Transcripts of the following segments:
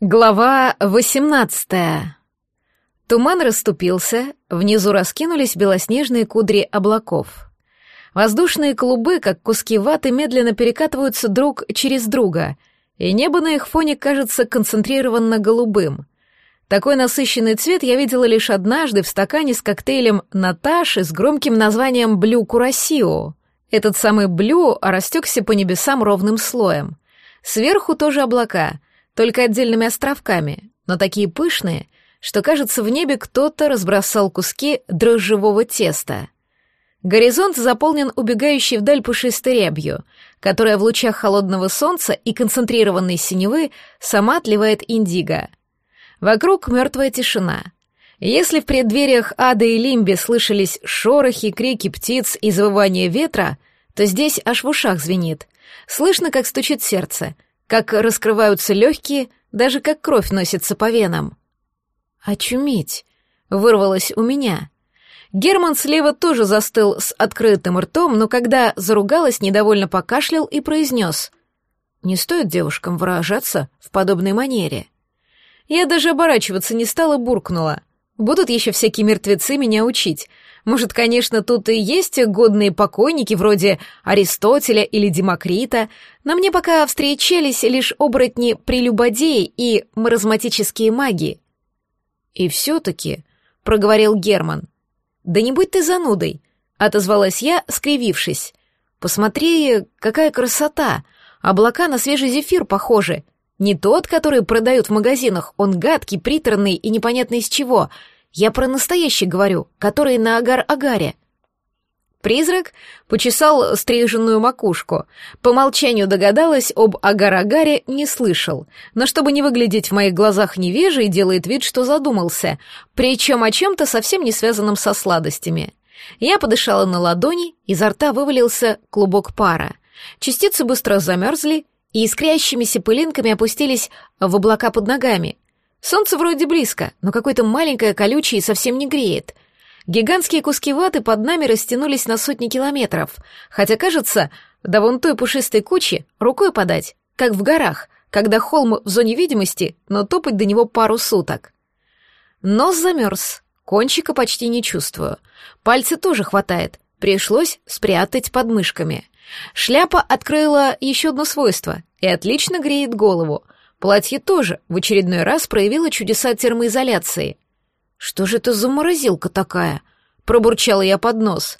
Глава 18. Туман расступился, внизу раскинулись белоснежные кудри облаков. Воздушные клубы, как куски ваты, медленно перекатываются друг через друга, и небо на их фоне кажется концентрированно голубым. Такой насыщенный цвет я видела лишь однажды в стакане с коктейлем Наташи с громким названием «Блю Курасио». Этот самый блю растекся по небесам ровным слоем. Сверху тоже облака — только отдельными островками, но такие пышные, что, кажется, в небе кто-то разбросал куски дрожжевого теста. Горизонт заполнен убегающей вдаль пушистой рябью, которая в лучах холодного солнца и концентрированной синевы сама отливает индиго. Вокруг мертвая тишина. Если в преддвериях ада и лимби слышались шорохи, крики птиц и завывание ветра, то здесь аж в ушах звенит. Слышно, как стучит сердце — как раскрываются легкие, даже как кровь носится по венам. «Очуметь!» — вырвалось у меня. Герман слева тоже застыл с открытым ртом, но когда заругалась, недовольно покашлял и произнес. «Не стоит девушкам выражаться в подобной манере». Я даже оборачиваться не стала, буркнула. Будут еще всякие мертвецы меня учить. Может, конечно, тут и есть годные покойники вроде Аристотеля или Демокрита, но мне пока встречались лишь оборотни-прелюбодеи и маразматические маги. И все-таки, — проговорил Герман, — да не будь ты занудой, — отозвалась я, скривившись. Посмотри, какая красота! Облака на свежий зефир похожи. Не тот, который продают в магазинах, он гадкий, приторный и непонятно из чего — я про настоящий говорю, который на агар-агаре. Призрак почесал стриженную макушку. По молчанию догадалась, об агар-агаре не слышал, но чтобы не выглядеть в моих глазах невежей, делает вид, что задумался, причем о чем-то совсем не связанном со сладостями. Я подышала на ладони, изо рта вывалился клубок пара. Частицы быстро замерзли и искрящимися пылинками опустились в облака под ногами. Солнце вроде близко, но какое-то маленькое, колючее и совсем не греет. Гигантские куски ваты под нами растянулись на сотни километров, хотя, кажется, до вон той пушистой кучи рукой подать, как в горах, когда холм в зоне видимости, но топать до него пару суток. Нос замерз, кончика почти не чувствую. Пальцы тоже хватает, пришлось спрятать под мышками. Шляпа открыла еще одно свойство и отлично греет голову — Платье тоже в очередной раз проявило чудеса термоизоляции. «Что же это за морозилка такая?» — пробурчала я под нос.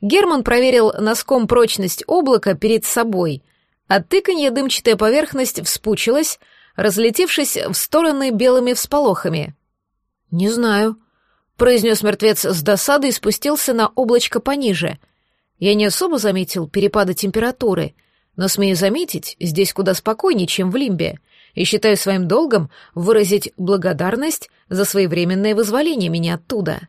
Герман проверил носком прочность облака перед собой. От тыканья дымчатая поверхность вспучилась, разлетевшись в стороны белыми всполохами. «Не знаю», — произнес мертвец с досадой и спустился на облачко пониже. Я не особо заметил перепада температуры, но, смею заметить, здесь куда спокойнее, чем в Лимбе — и считаю своим долгом выразить благодарность за своевременное вызволение меня оттуда.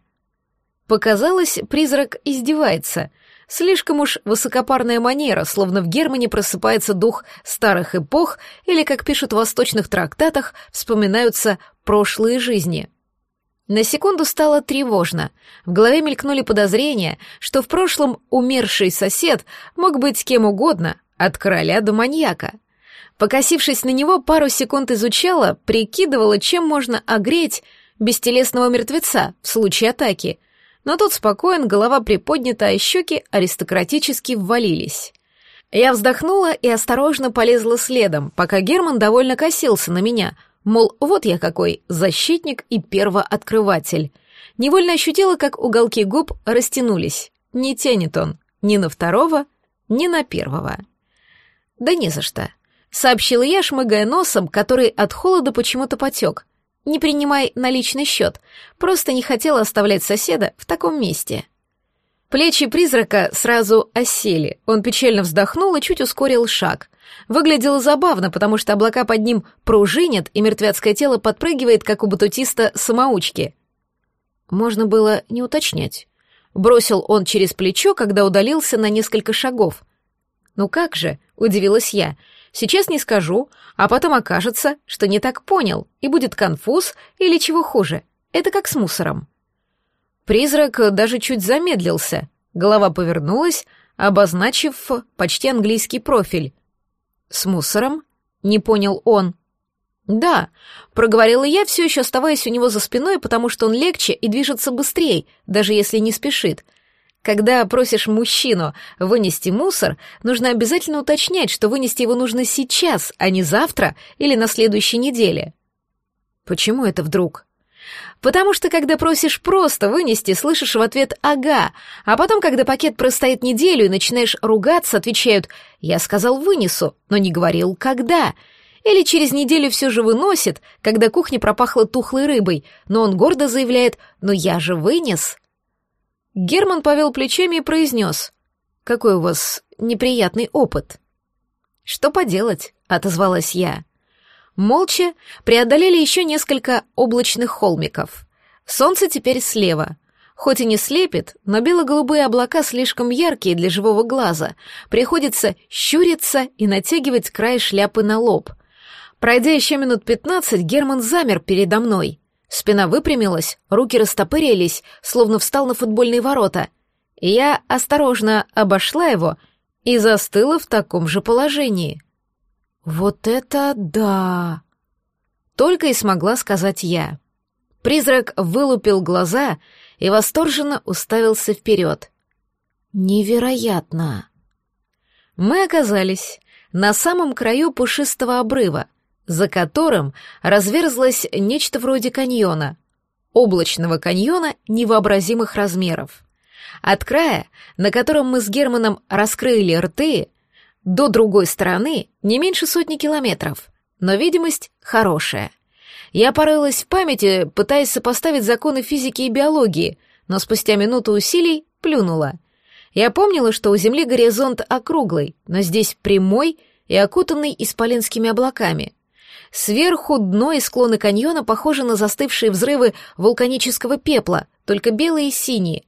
Показалось, призрак издевается. Слишком уж высокопарная манера, словно в Германии просыпается дух старых эпох или, как пишут в восточных трактатах, вспоминаются прошлые жизни. На секунду стало тревожно. В голове мелькнули подозрения, что в прошлом умерший сосед мог быть кем угодно, от короля до маньяка. Покосившись на него, пару секунд изучала, прикидывала, чем можно огреть бестелесного мертвеца в случае атаки. Но тут спокоен, голова приподнята, а щеки аристократически ввалились. Я вздохнула и осторожно полезла следом, пока Герман довольно косился на меня, мол, вот я какой защитник и первооткрыватель. Невольно ощутила, как уголки губ растянулись. Не тянет он ни на второго, ни на первого. Да не за что сообщила я, шмыгая носом, который от холода почему-то потек. Не принимай наличный счет, просто не хотела оставлять соседа в таком месте. Плечи призрака сразу осели, он печально вздохнул и чуть ускорил шаг. Выглядело забавно, потому что облака под ним пружинят, и мертвецкое тело подпрыгивает, как у батутиста-самоучки. Можно было не уточнять. Бросил он через плечо, когда удалился на несколько шагов. «Ну как же?» — удивилась я — Сейчас не скажу, а потом окажется, что не так понял, и будет конфуз или чего хуже. Это как с мусором. Призрак даже чуть замедлился. Голова повернулась, обозначив почти английский профиль. «С мусором?» — не понял он. «Да», — проговорила я, все еще оставаясь у него за спиной, потому что он легче и движется быстрее, даже если не спешит. Когда просишь мужчину вынести мусор, нужно обязательно уточнять, что вынести его нужно сейчас, а не завтра или на следующей неделе. Почему это вдруг? Потому что, когда просишь просто вынести, слышишь в ответ «ага», а потом, когда пакет простоит неделю и начинаешь ругаться, отвечают «я сказал вынесу, но не говорил когда». Или через неделю все же выносит, когда кухня пропахла тухлой рыбой, но он гордо заявляет «ну я же вынес». Герман повел плечами и произнес «какой у вас неприятный опыт». «Что поделать?» — отозвалась я. Молча преодолели еще несколько облачных холмиков. Солнце теперь слева. Хоть и не слепит, но бело-голубые облака слишком яркие для живого глаза. Приходится щуриться и натягивать край шляпы на лоб. Пройдя еще минут пятнадцать, Герман замер передо мной. Спина выпрямилась, руки растопырились, словно встал на футбольные ворота. Я осторожно обошла его и застыла в таком же положении — «Вот это да!» Только и смогла сказать я. Призрак вылупил глаза и восторженно уставился вперед. «Невероятно!» Мы оказались на самом краю пушистого обрыва, за которым разверзлось нечто вроде каньона, облачного каньона невообразимых размеров. От края, на котором мы с Германом раскрыли рты, до другой стороны не меньше сотни километров, но видимость хорошая. Я порылась в памяти, пытаясь сопоставить законы физики и биологии, но спустя минуту усилий плюнула. Я помнила, что у Земли горизонт округлый, но здесь прямой и окутанный исполинскими облаками. Сверху дно и склоны каньона похожи на застывшие взрывы вулканического пепла, только белые и синие.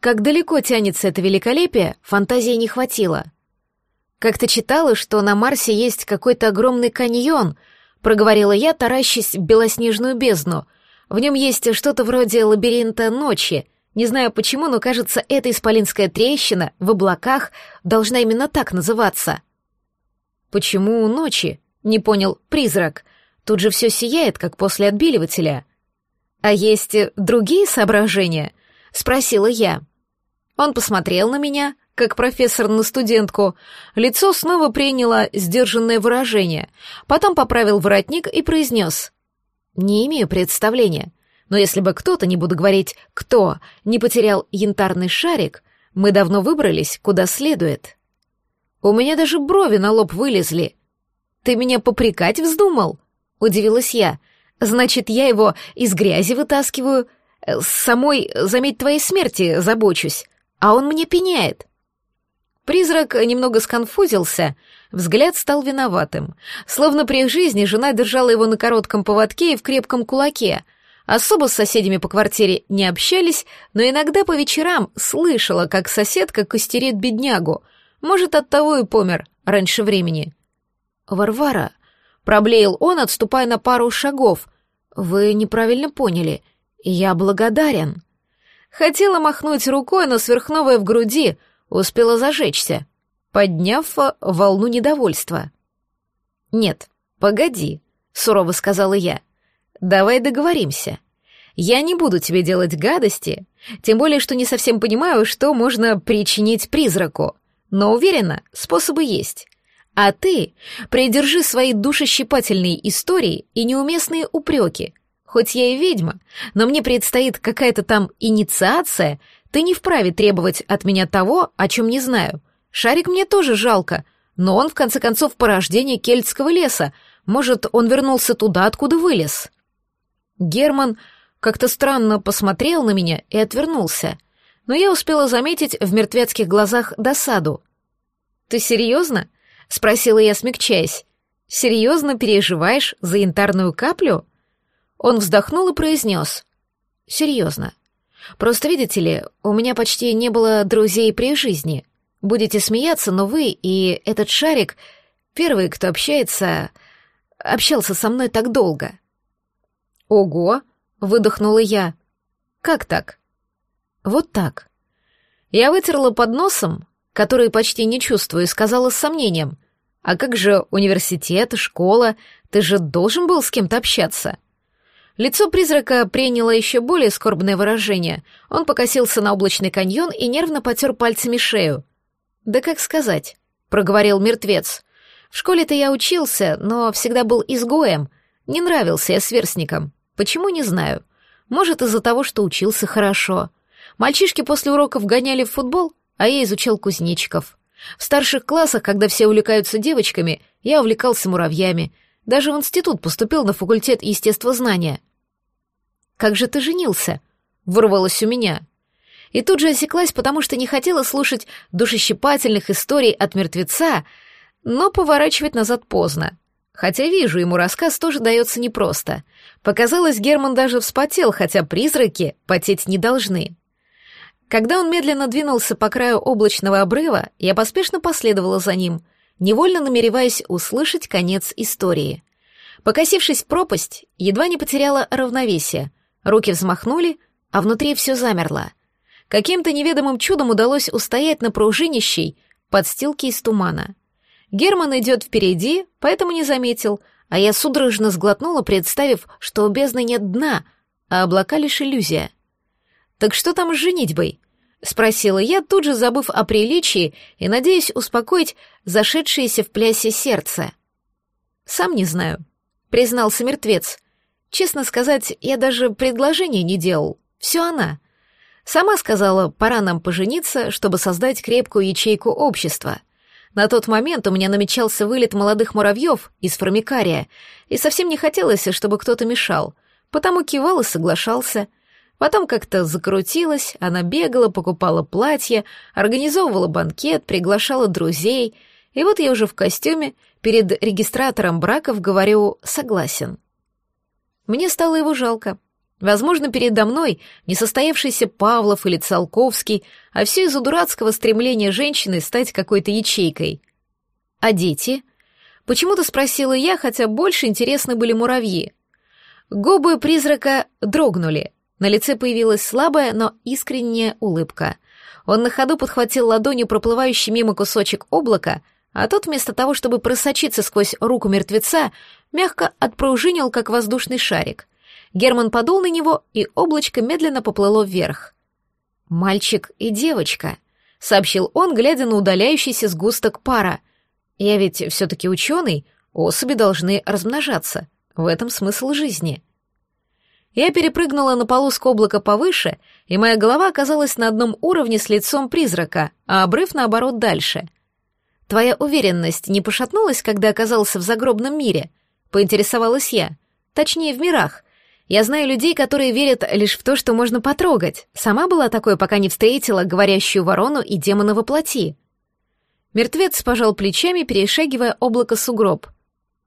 Как далеко тянется это великолепие, фантазии не хватило. «Как-то читала, что на Марсе есть какой-то огромный каньон», — проговорила я, таращась в белоснежную бездну. «В нем есть что-то вроде лабиринта ночи. Не знаю почему, но, кажется, эта исполинская трещина в облаках должна именно так называться». «Почему ночи?» — не понял призрак. «Тут же все сияет, как после отбеливателя». «А есть другие соображения?» — спросила я. Он посмотрел на меня, как профессор на студентку. Лицо снова приняло сдержанное выражение. Потом поправил воротник и произнес. «Не имею представления. Но если бы кто-то, не буду говорить «кто», не потерял янтарный шарик, мы давно выбрались, куда следует». У меня даже брови на лоб вылезли. «Ты меня попрекать вздумал?» — удивилась я. «Значит, я его из грязи вытаскиваю, с самой, заметь, твоей смерти забочусь, а он мне пеняет». Призрак немного сконфузился, взгляд стал виноватым. Словно при их жизни жена держала его на коротком поводке и в крепком кулаке. Особо с соседями по квартире не общались, но иногда по вечерам слышала, как соседка костерит беднягу. Может, оттого и помер раньше времени. «Варвара», — проблеял он, отступая на пару шагов, — «вы неправильно поняли. Я благодарен». Хотела махнуть рукой, но сверхновая в груди — успела зажечься, подняв волну недовольства. «Нет, погоди», — сурово сказала я. «Давай договоримся. Я не буду тебе делать гадости, тем более, что не совсем понимаю, что можно причинить призраку, но уверена, способы есть. А ты придержи свои душещипательные истории и неуместные упреки. Хоть я и ведьма, но мне предстоит какая-то там инициация ты не вправе требовать от меня того, о чем не знаю. Шарик мне тоже жалко, но он, в конце концов, порождение кельтского леса. Может, он вернулся туда, откуда вылез?» Герман как-то странно посмотрел на меня и отвернулся, но я успела заметить в мертвецких глазах досаду. «Ты серьезно?» — спросила я, смягчаясь. «Серьезно переживаешь за янтарную каплю?» Он вздохнул и произнес. «Серьезно. Просто, видите ли, у меня почти не было друзей при жизни. Будете смеяться, но вы и этот шарик — первый, кто общается... общался со мной так долго». «Ого!» — выдохнула я. «Как так?» «Вот так». Я вытерла под носом, который почти не чувствую, сказала с сомнением. «А как же университет, школа? Ты же должен был с кем-то общаться. Лицо призрака приняло еще более скорбное выражение. Он покосился на облачный каньон и нервно потер пальцами шею. «Да как сказать?» — проговорил мертвец. «В школе-то я учился, но всегда был изгоем. Не нравился я сверстникам. Почему, не знаю. Может, из-за того, что учился хорошо. Мальчишки после уроков гоняли в футбол, а я изучал кузнечиков. В старших классах, когда все увлекаются девочками, я увлекался муравьями. Даже в институт поступил на факультет естествознания. «Как же ты женился?» — вырвалось у меня. И тут же осеклась, потому что не хотела слушать душещипательных историй от мертвеца, но поворачивать назад поздно. Хотя вижу, ему рассказ тоже дается непросто. Показалось, Герман даже вспотел, хотя призраки потеть не должны. Когда он медленно двинулся по краю облачного обрыва, я поспешно последовала за ним, невольно намереваясь услышать конец истории. Покосившись в пропасть, едва не потеряла равновесие. Руки взмахнули, а внутри все замерло. Каким-то неведомым чудом удалось устоять на пружинищей подстилке из тумана. Герман идет впереди, поэтому не заметил, а я судорожно сглотнула, представив, что у бездны нет дна, а облака лишь иллюзия — «Так что там с женитьбой?» — спросила я, тут же забыв о приличии и надеясь успокоить зашедшееся в плясе сердце. «Сам не знаю», — признался мертвец. «Честно сказать, я даже предложения не делал. Все она. Сама сказала, пора нам пожениться, чтобы создать крепкую ячейку общества». На тот момент у меня намечался вылет молодых муравьев из формикария, и совсем не хотелось, чтобы кто-то мешал, потому кивал и соглашался — Потом как-то закрутилась, она бегала, покупала платье, организовывала банкет, приглашала друзей. И вот я уже в костюме перед регистратором браков говорю «согласен». Мне стало его жалко. Возможно, передо мной несостоявшийся Павлов или Циолковский, а все из-за дурацкого стремления женщины стать какой-то ячейкой. А дети? Почему-то спросила я, хотя больше интересны были муравьи. Губы призрака дрогнули — на лице появилась слабая, но искренняя улыбка. Он на ходу подхватил ладонью проплывающий мимо кусочек облака, а тот вместо того, чтобы просочиться сквозь руку мертвеца, мягко отпружинил, как воздушный шарик. Герман подул на него, и облачко медленно поплыло вверх. «Мальчик и девочка», — сообщил он, глядя на удаляющийся сгусток пара. «Я ведь все-таки ученый, особи должны размножаться. В этом смысл жизни». Я перепрыгнула на полоску облака повыше, и моя голова оказалась на одном уровне с лицом призрака, а обрыв, наоборот, дальше. «Твоя уверенность не пошатнулась, когда оказался в загробном мире?» — поинтересовалась я. «Точнее, в мирах. Я знаю людей, которые верят лишь в то, что можно потрогать. Сама была такой, пока не встретила говорящую ворону и демона во плоти». Мертвец пожал плечами, перешагивая облако сугроб.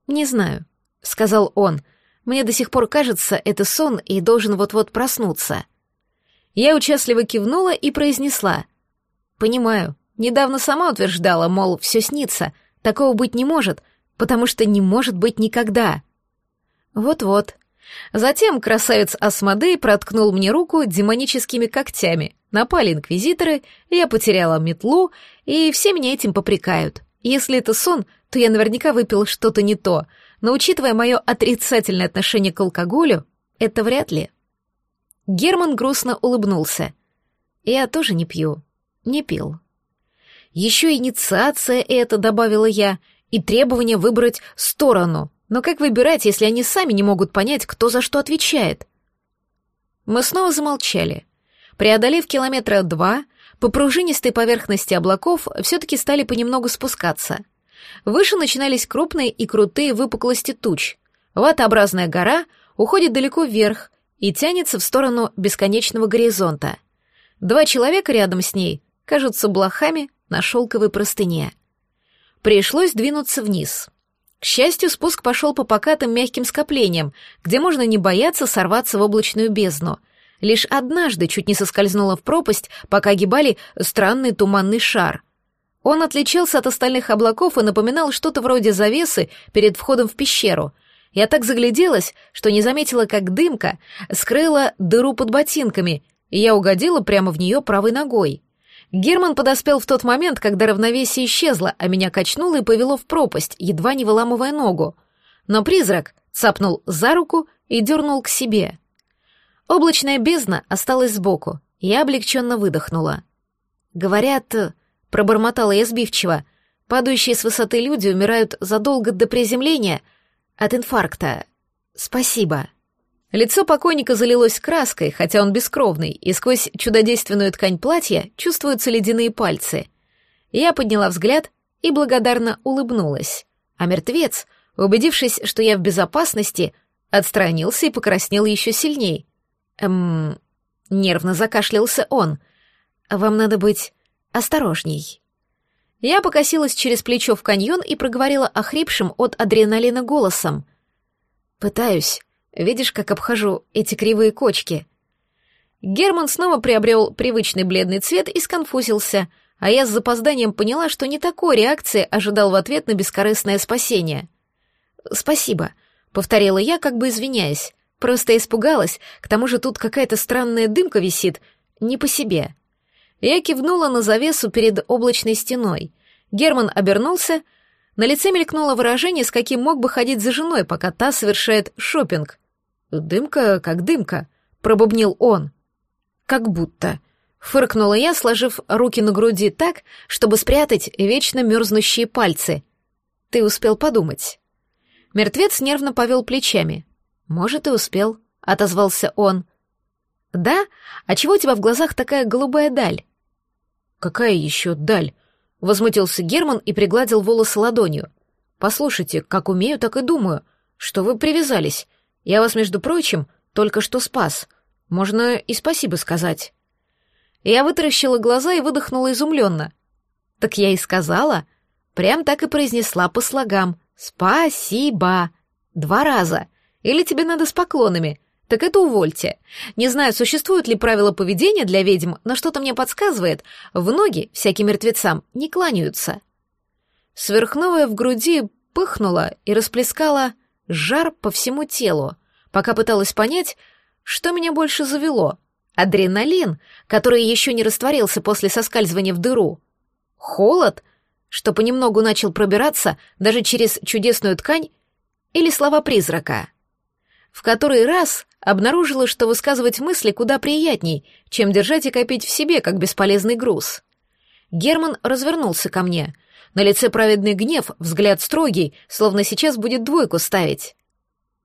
«Не знаю», — сказал он, — мне до сих пор кажется, это сон и должен вот-вот проснуться. Я участливо кивнула и произнесла. «Понимаю. Недавно сама утверждала, мол, все снится. Такого быть не может, потому что не может быть никогда». Вот-вот. Затем красавец Асмодей проткнул мне руку демоническими когтями. Напали инквизиторы, я потеряла метлу, и все меня этим попрекают. Если это сон, то я наверняка выпил что-то не то — но учитывая мое отрицательное отношение к алкоголю, это вряд ли. Герман грустно улыбнулся. Я тоже не пью. Не пил. Еще инициация это, добавила я, и требование выбрать сторону. Но как выбирать, если они сами не могут понять, кто за что отвечает? Мы снова замолчали. Преодолев километра два, по пружинистой поверхности облаков все-таки стали понемногу спускаться — Выше начинались крупные и крутые выпуклости туч. Ватообразная гора уходит далеко вверх и тянется в сторону бесконечного горизонта. Два человека рядом с ней кажутся блохами на шелковой простыне. Пришлось двинуться вниз. К счастью, спуск пошел по покатым мягким скоплениям, где можно не бояться сорваться в облачную бездну. Лишь однажды чуть не соскользнула в пропасть, пока огибали странный туманный шар — он отличался от остальных облаков и напоминал что-то вроде завесы перед входом в пещеру. Я так загляделась, что не заметила, как дымка скрыла дыру под ботинками, и я угодила прямо в нее правой ногой. Герман подоспел в тот момент, когда равновесие исчезло, а меня качнуло и повело в пропасть, едва не выламывая ногу. но призрак цапнул за руку и дернул к себе. Облачная бездна осталась сбоку, я облегченно выдохнула. «Говорят...» — пробормотала я сбивчиво, падающие с высоты люди умирают задолго до приземления от инфаркта. Спасибо». Лицо покойника залилось краской, хотя он бескровный, и сквозь чудодейственную ткань платья чувствуются ледяные пальцы. Я подняла взгляд и благодарно улыбнулась. А мертвец, убедившись, что я в безопасности, отстранился и покраснел еще сильней. Эм... Нервно закашлялся он. «Вам надо быть осторожней». Я покосилась через плечо в каньон и проговорила охрипшим от адреналина голосом. «Пытаюсь. Видишь, как обхожу эти кривые кочки?» Герман снова приобрел привычный бледный цвет и сконфузился, а я с запозданием поняла, что не такой реакции ожидал в ответ на бескорыстное спасение. «Спасибо», — повторила я, как бы извиняясь. Просто испугалась, к тому же тут какая-то странная дымка висит, не по себе. Я кивнула на завесу перед облачной стеной. Герман обернулся — на лице мелькнуло выражение, с каким мог бы ходить за женой, пока та совершает шопинг. «Дымка как дымка», — пробубнил он. «Как будто», — фыркнула я, сложив руки на груди так, чтобы спрятать вечно мерзнущие пальцы. «Ты успел подумать». Мертвец нервно повел плечами. «Может, и успел», — отозвался он. «Да? А чего у тебя в глазах такая голубая даль?» «Какая еще даль?» Возмутился Герман и пригладил волосы ладонью. «Послушайте, как умею, так и думаю. Что вы привязались? Я вас, между прочим, только что спас. Можно и спасибо сказать». Я вытаращила глаза и выдохнула изумленно. «Так я и сказала. Прям так и произнесла по слогам. Спасибо. Два раза. Или тебе надо с поклонами так это увольте. Не знаю, существуют ли правила поведения для ведьм, но что-то мне подсказывает, в ноги всяким мертвецам не кланяются. Сверхновая в груди пыхнула и расплескала жар по всему телу, пока пыталась понять, что меня больше завело. Адреналин, который еще не растворился после соскальзывания в дыру. Холод, что понемногу начал пробираться даже через чудесную ткань, или слова призрака. В который раз обнаружила, что высказывать мысли куда приятней, чем держать и копить в себе, как бесполезный груз. Герман развернулся ко мне. На лице праведный гнев, взгляд строгий, словно сейчас будет двойку ставить.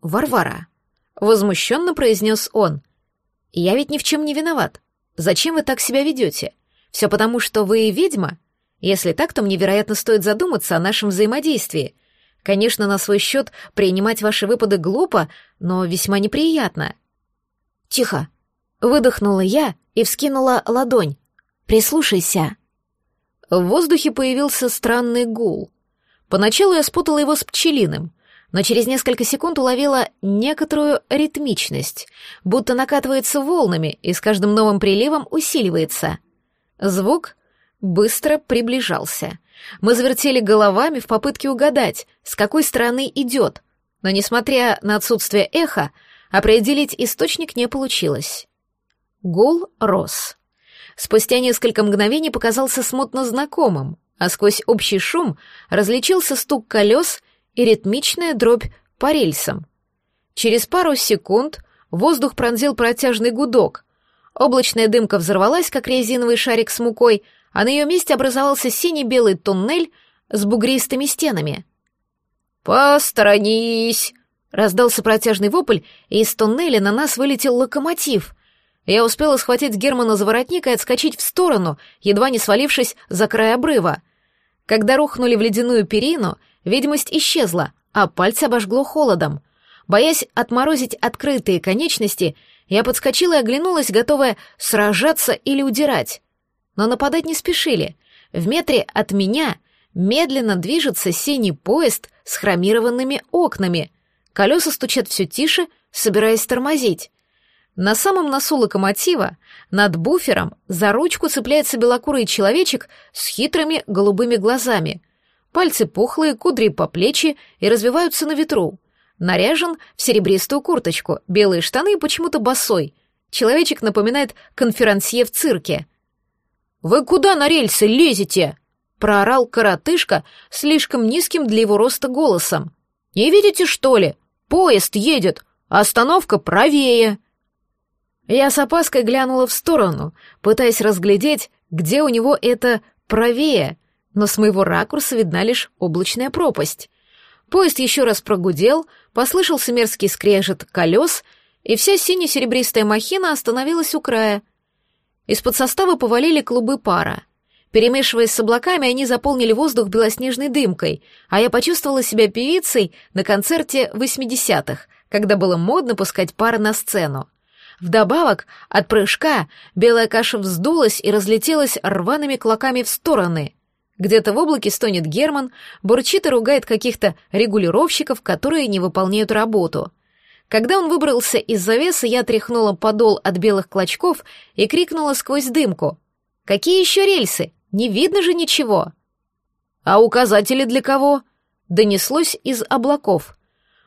«Варвара», — возмущенно произнес он, — «я ведь ни в чем не виноват. Зачем вы так себя ведете? Все потому, что вы ведьма? Если так, то мне, вероятно, стоит задуматься о нашем взаимодействии. Конечно, на свой счет принимать ваши выпады глупо, но весьма неприятно. Тихо. Выдохнула я и вскинула ладонь. Прислушайся. В воздухе появился странный гул. Поначалу я спутала его с пчелиным, но через несколько секунд уловила некоторую ритмичность, будто накатывается волнами и с каждым новым приливом усиливается. Звук быстро приближался. Мы завертели головами в попытке угадать, с какой стороны идет, но, несмотря на отсутствие эха, определить источник не получилось. Гул рос. Спустя несколько мгновений показался смутно знакомым, а сквозь общий шум различился стук колес и ритмичная дробь по рельсам. Через пару секунд воздух пронзил протяжный гудок. Облачная дымка взорвалась, как резиновый шарик с мукой — а на ее месте образовался синий-белый туннель с бугристыми стенами. «Посторонись!» — раздался протяжный вопль, и из туннеля на нас вылетел локомотив. Я успела схватить Германа за воротник и отскочить в сторону, едва не свалившись за край обрыва. Когда рухнули в ледяную перину, видимость исчезла, а пальцы обожгло холодом. Боясь отморозить открытые конечности, я подскочила и оглянулась, готовая сражаться или удирать но нападать не спешили. В метре от меня медленно движется синий поезд с хромированными окнами. Колеса стучат все тише, собираясь тормозить. На самом носу локомотива, над буфером, за ручку цепляется белокурый человечек с хитрыми голубыми глазами. Пальцы пухлые, кудри по плечи и развиваются на ветру. Наряжен в серебристую курточку, белые штаны и почему-то босой. Человечек напоминает конферансье в цирке — «Вы куда на рельсы лезете?» — проорал коротышка слишком низким для его роста голосом. Не видите, что ли? Поезд едет, а остановка правее. Я с опаской глянула в сторону, пытаясь разглядеть, где у него это правее, но с моего ракурса видна лишь облачная пропасть. Поезд еще раз прогудел, послышался мерзкий скрежет колес, и вся сине-серебристая махина остановилась у края. Из-под состава повалили клубы пара. Перемешиваясь с облаками, они заполнили воздух белоснежной дымкой, а я почувствовала себя певицей на концерте 80-х, когда было модно пускать пар на сцену. Вдобавок, от прыжка белая каша вздулась и разлетелась рваными клоками в стороны. Где-то в облаке стонет Герман, бурчит и ругает каких-то регулировщиков, которые не выполняют работу. Когда он выбрался из завесы, я тряхнула подол от белых клочков и крикнула сквозь дымку. «Какие еще рельсы? Не видно же ничего!» «А указатели для кого?» Донеслось из облаков.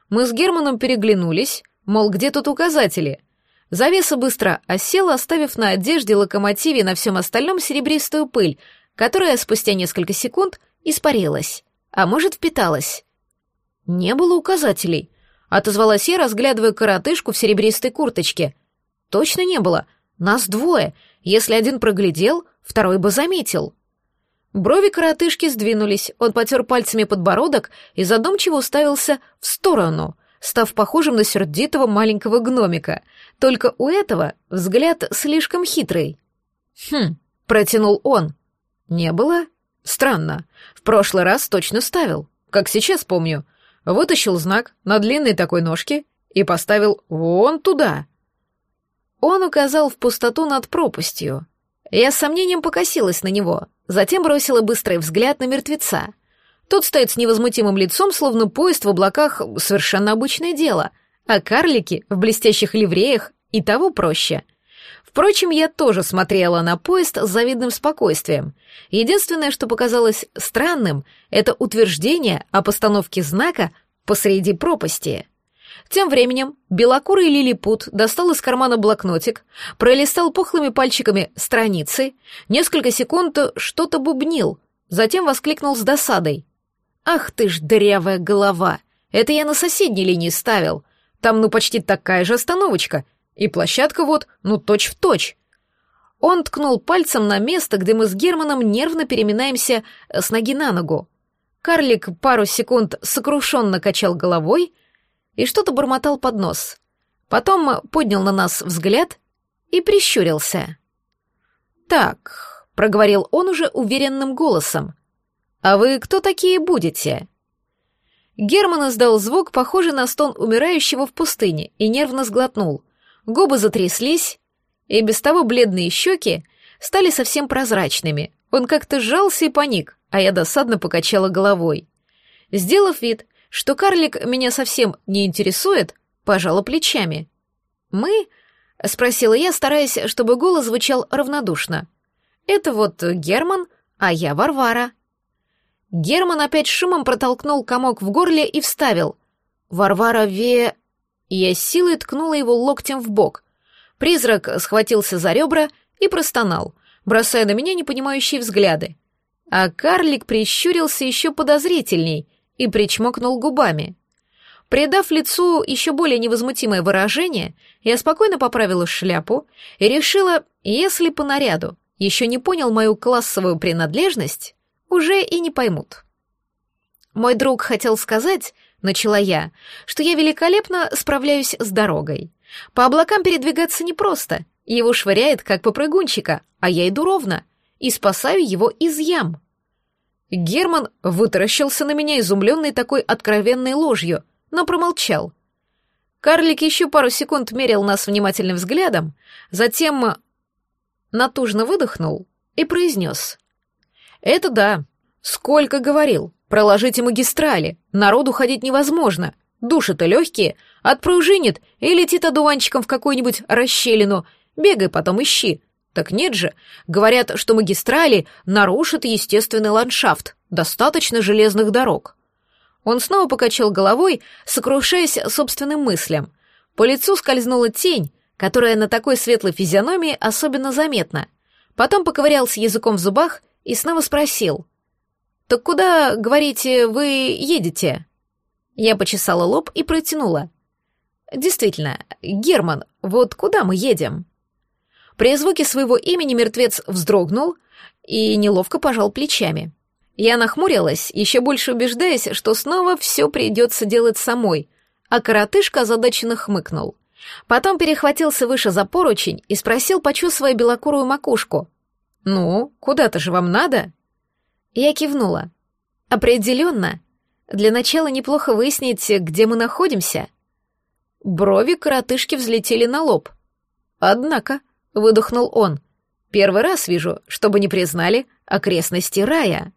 Мы с Германом переглянулись, мол, где тут указатели? Завеса быстро осела, оставив на одежде, локомотиве и на всем остальном серебристую пыль, которая спустя несколько секунд испарилась, а может, впиталась. Не было указателей. Отозвалась я, разглядывая коротышку в серебристой курточке. Точно не было. Нас двое. Если один проглядел, второй бы заметил. Брови коротышки сдвинулись, он потер пальцами подбородок и задумчиво уставился в сторону, став похожим на сердитого маленького гномика. Только у этого взгляд слишком хитрый. «Хм», — протянул он. «Не было? Странно. В прошлый раз точно ставил, как сейчас помню. Вытащил знак на длинной такой ножке и поставил вон туда». Он указал в пустоту над пропастью. Я с сомнением покосилась на него, затем бросила быстрый взгляд на мертвеца. Тот стоит с невозмутимым лицом, словно поезд в облаках — совершенно обычное дело, а карлики в блестящих ливреях и того проще. Впрочем, я тоже смотрела на поезд с завидным спокойствием. Единственное, что показалось странным, это утверждение о постановке знака посреди пропасти. Тем временем белокурый лилипут достал из кармана блокнотик, пролистал пухлыми пальчиками страницы, несколько секунд что-то бубнил, затем воскликнул с досадой. «Ах ты ж дырявая голова! Это я на соседней линии ставил. Там ну почти такая же остановочка. И площадка вот, ну точь-в-точь». Он ткнул пальцем на место, где мы с Германом нервно переминаемся с ноги на ногу. Карлик пару секунд сокрушенно качал головой, и что-то бормотал под нос. Потом поднял на нас взгляд и прищурился. «Так», — проговорил он уже уверенным голосом, — «а вы кто такие будете?» Герман издал звук, похожий на стон умирающего в пустыне, и нервно сглотнул. Губы затряслись, и без того бледные щеки стали совсем прозрачными. Он как-то сжался и паник, а я досадно покачала головой. Сделав вид, что карлик меня совсем не интересует, пожала плечами. «Мы?» — спросила я, стараясь, чтобы голос звучал равнодушно. «Это вот Герман, а я Варвара». Герман опять шумом протолкнул комок в горле и вставил. «Варвара Ве...» Я силой ткнула его локтем в бок. Призрак схватился за ребра и простонал, бросая на меня непонимающие взгляды. А карлик прищурился еще подозрительней — и причмокнул губами. Придав лицу еще более невозмутимое выражение, я спокойно поправила шляпу и решила, если по наряду еще не понял мою классовую принадлежность, уже и не поймут. Мой друг хотел сказать, начала я, что я великолепно справляюсь с дорогой. По облакам передвигаться непросто, его швыряет, как попрыгунчика, а я иду ровно и спасаю его из ям. Герман вытаращился на меня, изумленный такой откровенной ложью, но промолчал. Карлик еще пару секунд мерил нас внимательным взглядом, затем натужно выдохнул и произнес. «Это да. Сколько говорил. Проложите магистрали. Народу ходить невозможно. Души-то легкие. Отпружинит и летит одуванчиком в какую-нибудь расщелину. Бегай потом ищи. Так нет же. Говорят, что магистрали нарушат естественный ландшафт. Достаточно железных дорог. Он снова покачал головой, сокрушаясь собственным мыслям. По лицу скользнула тень, которая на такой светлой физиономии особенно заметна. Потом поковырялся языком в зубах и снова спросил. «Так куда, говорите, вы едете?» Я почесала лоб и протянула. «Действительно, Герман, вот куда мы едем?» При звуке своего имени мертвец вздрогнул и неловко пожал плечами. Я нахмурилась, еще больше убеждаясь, что снова все придется делать самой, а коротышка озадаченно хмыкнул. Потом перехватился выше за поручень и спросил, почесывая белокурую макушку. «Ну, куда-то же вам надо?» Я кивнула. «Определенно. Для начала неплохо выяснить, где мы находимся». Брови коротышки взлетели на лоб. «Однако», — выдохнул он, — «первый раз вижу, чтобы не признали окрестности рая».